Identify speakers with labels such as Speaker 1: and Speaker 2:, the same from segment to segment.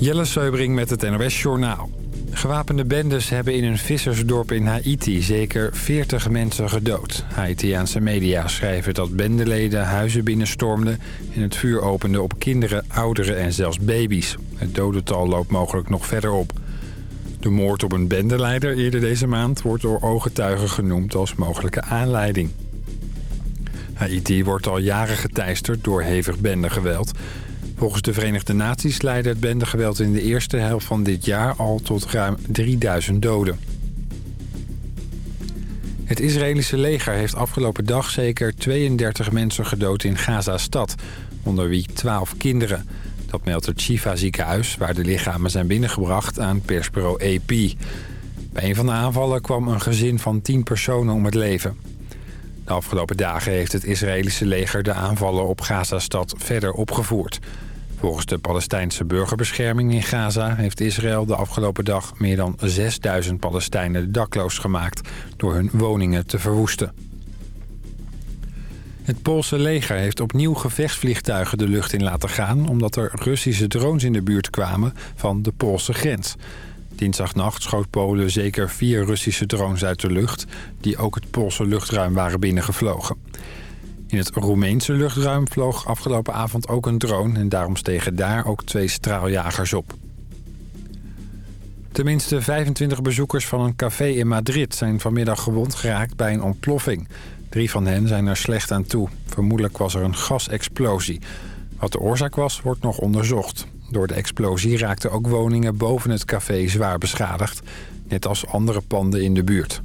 Speaker 1: Jelle Seubring met het NOS Journaal. Gewapende bendes hebben in een vissersdorp in Haiti zeker 40 mensen gedood. Haitiaanse media schrijven dat bendeleden huizen binnenstormden... en het vuur openden op kinderen, ouderen en zelfs baby's. Het dodental loopt mogelijk nog verder op. De moord op een bendeleider eerder deze maand wordt door ooggetuigen genoemd als mogelijke aanleiding. Haiti wordt al jaren geteisterd door hevig bendegeweld... Volgens de Verenigde Naties leidde het bendegeweld in de eerste helft van dit jaar al tot ruim 3000 doden. Het Israëlische leger heeft afgelopen dag zeker 32 mensen gedood in Gaza-stad, onder wie 12 kinderen. Dat meldt het Shifa ziekenhuis, waar de lichamen zijn binnengebracht aan persbureau AP. Bij een van de aanvallen kwam een gezin van 10 personen om het leven. De afgelopen dagen heeft het Israëlische leger de aanvallen op Gaza-stad verder opgevoerd. Volgens de Palestijnse burgerbescherming in Gaza... heeft Israël de afgelopen dag meer dan 6000 Palestijnen dakloos gemaakt... door hun woningen te verwoesten. Het Poolse leger heeft opnieuw gevechtsvliegtuigen de lucht in laten gaan... omdat er Russische drones in de buurt kwamen van de Poolse grens. Dinsdagnacht schoot Polen zeker vier Russische drones uit de lucht... die ook het Poolse luchtruim waren binnengevlogen. In het Roemeense luchtruim vloog afgelopen avond ook een drone... en daarom stegen daar ook twee straaljagers op. Tenminste 25 bezoekers van een café in Madrid... zijn vanmiddag gewond geraakt bij een ontploffing. Drie van hen zijn er slecht aan toe. Vermoedelijk was er een gasexplosie. Wat de oorzaak was, wordt nog onderzocht. Door de explosie raakten ook woningen boven het café zwaar beschadigd... net als andere panden in de buurt.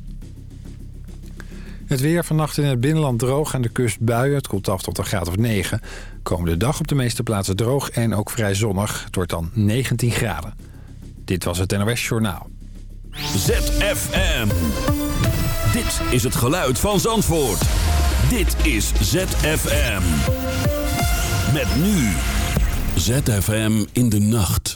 Speaker 1: Het weer vannacht in het binnenland droog. Aan de kust buien. Het koelt af tot een graad of 9. Komende dag op de meeste plaatsen droog en ook vrij zonnig. Het wordt dan 19 graden. Dit was het NOS Journaal.
Speaker 2: ZFM. Dit is het geluid van Zandvoort. Dit is ZFM. Met nu. ZFM in de nacht.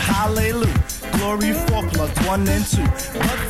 Speaker 3: hallelujah. Glory for plug one and two. But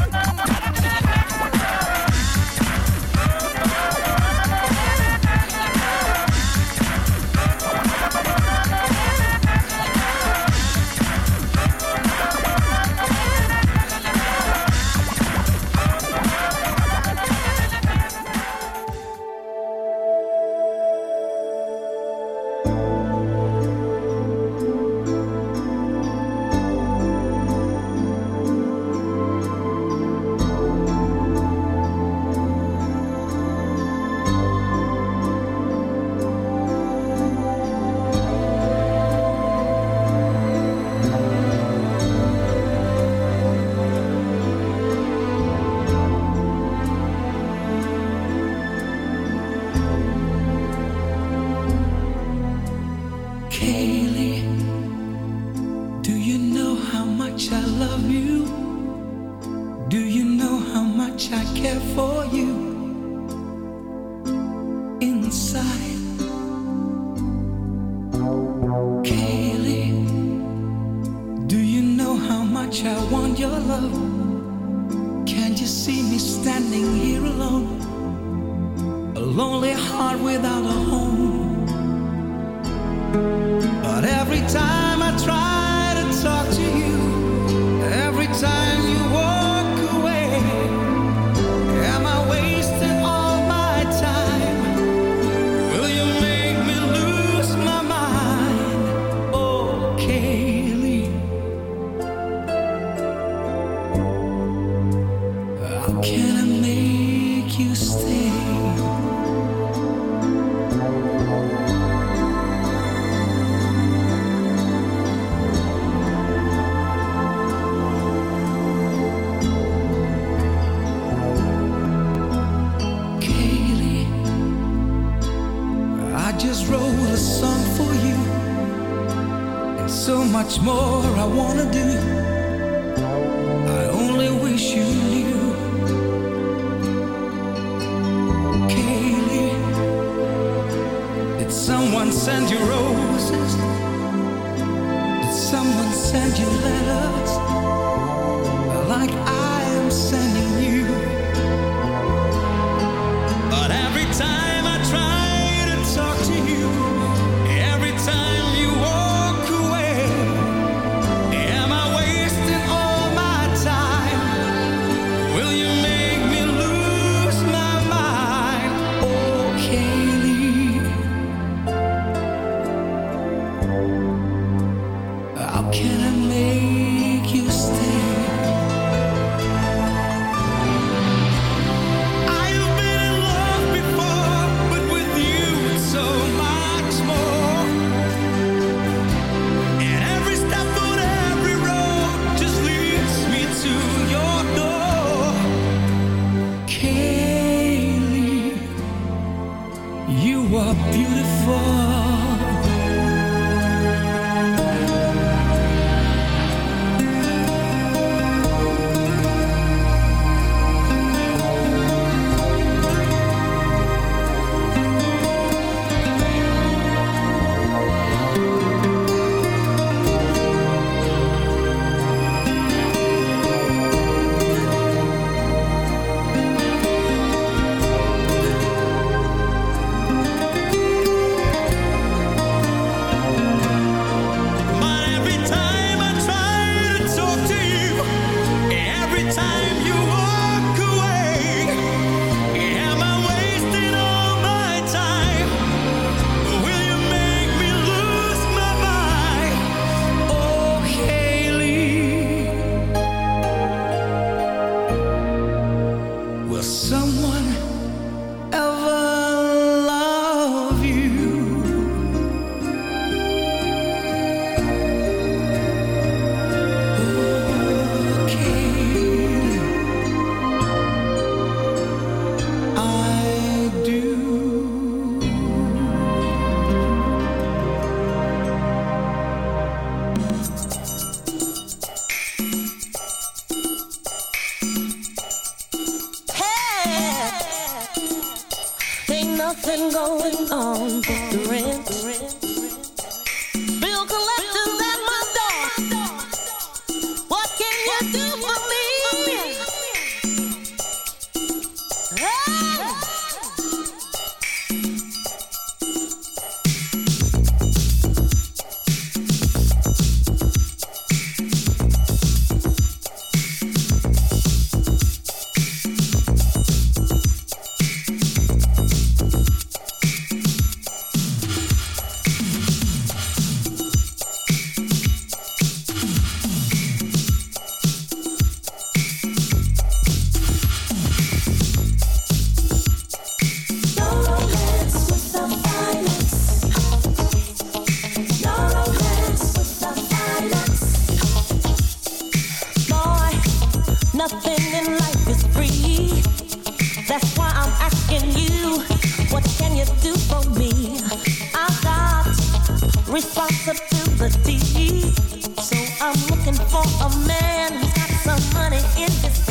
Speaker 4: some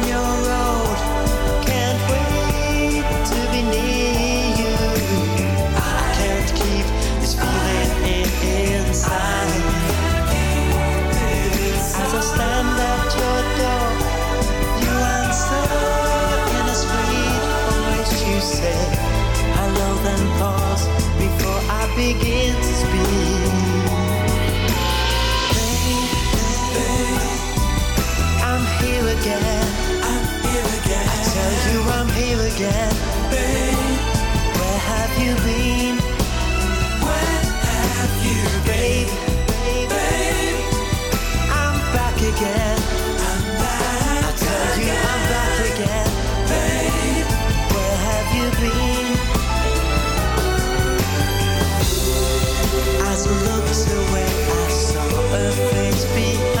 Speaker 5: say hello, then pause before I begin to speak. Babe, babe, I'm here again. I'm here again. Tell you I'm here again. Babe, where have you been? Where have you been? Babe, babe, babe I'm back again. As I looked away, I saw a face behind.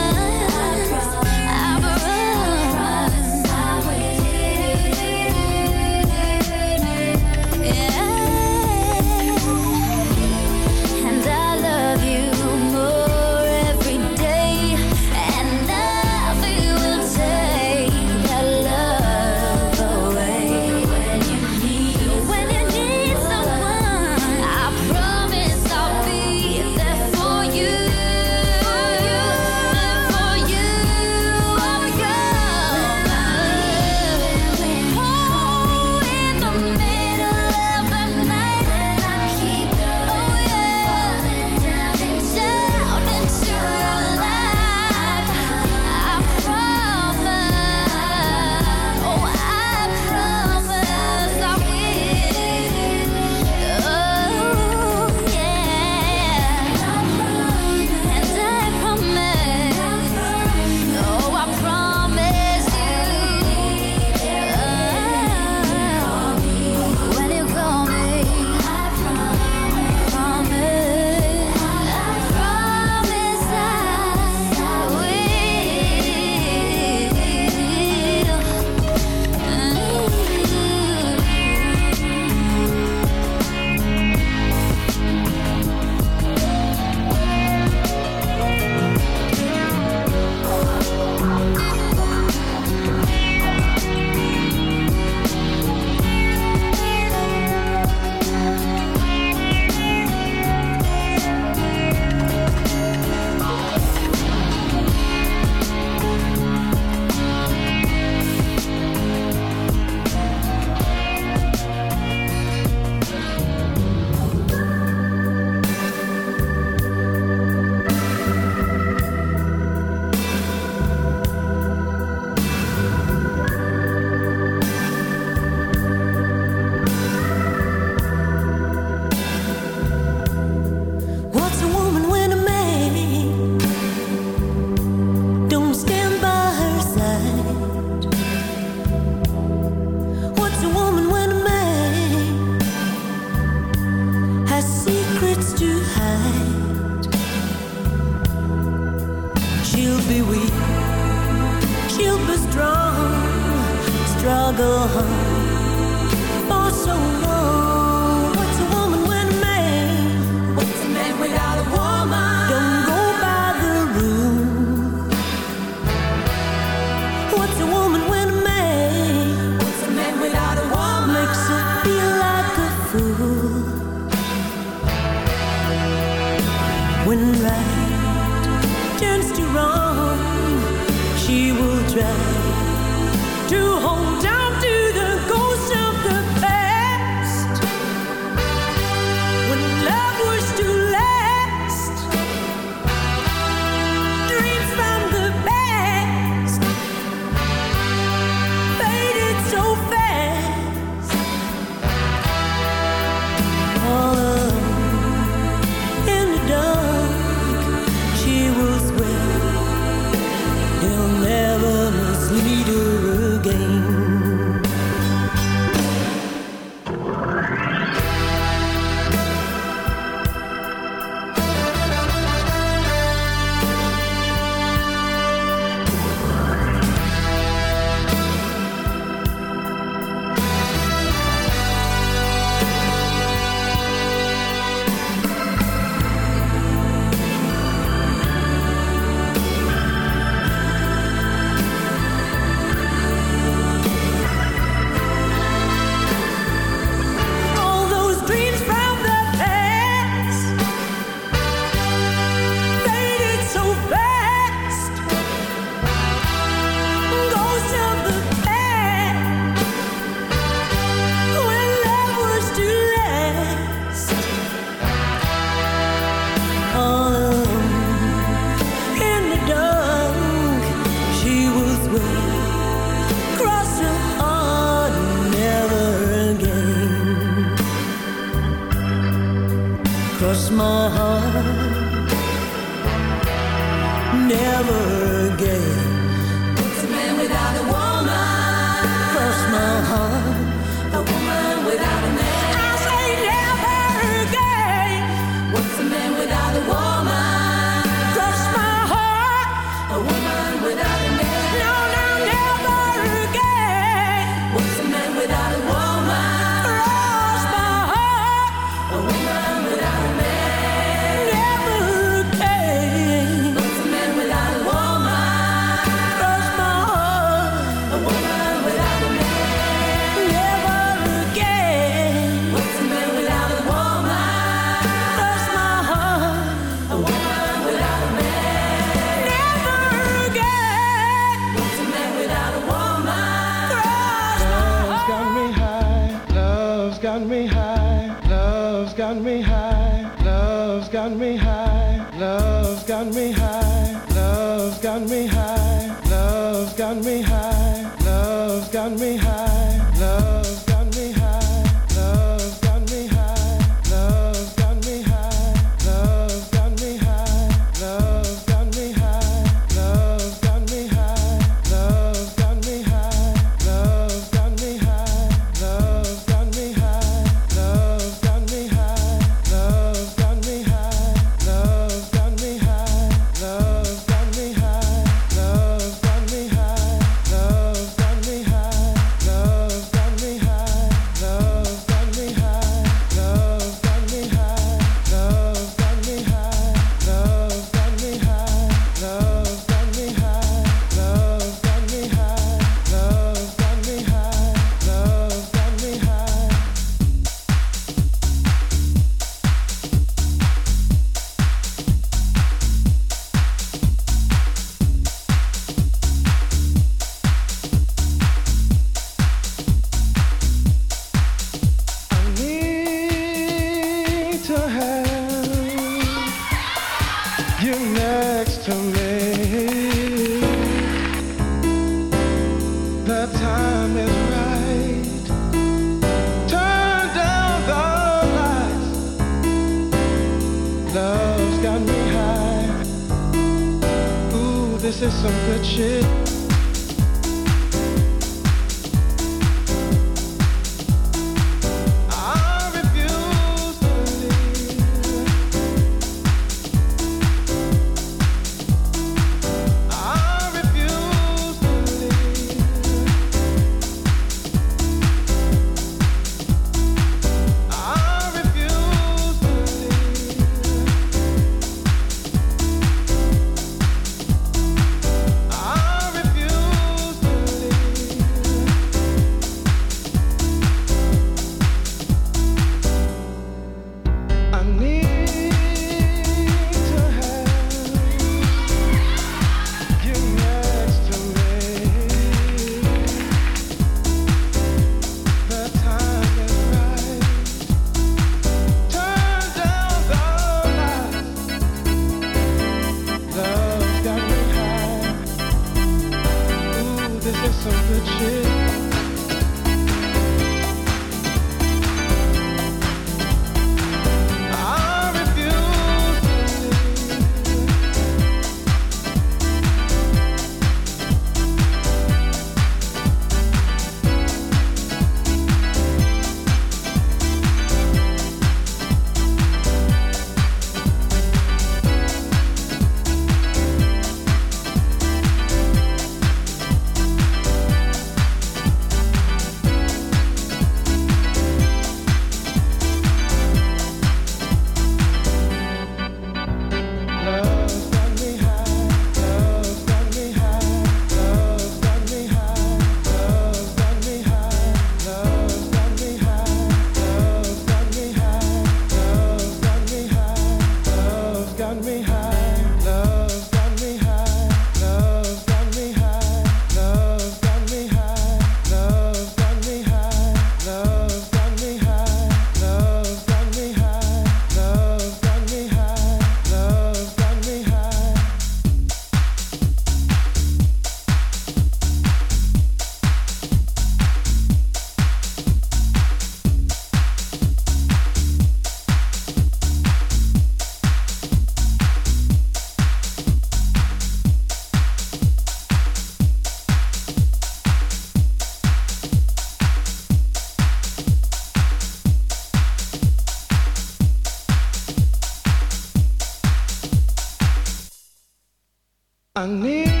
Speaker 6: I need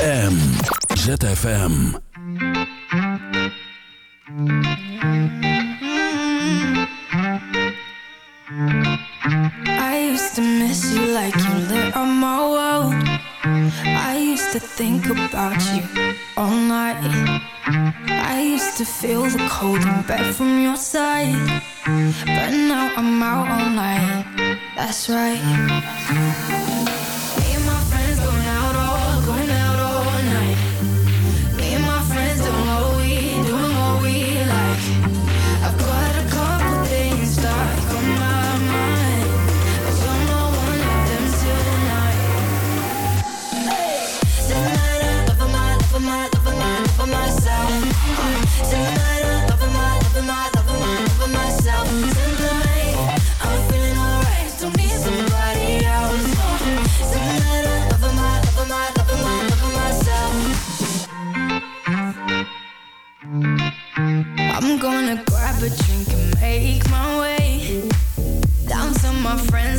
Speaker 7: ZFM. ZFM.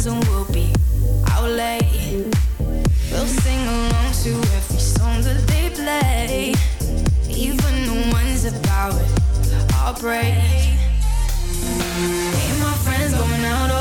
Speaker 8: and we'll be out late. We'll sing along to every song that they play, even the ones about break. And my friends going out.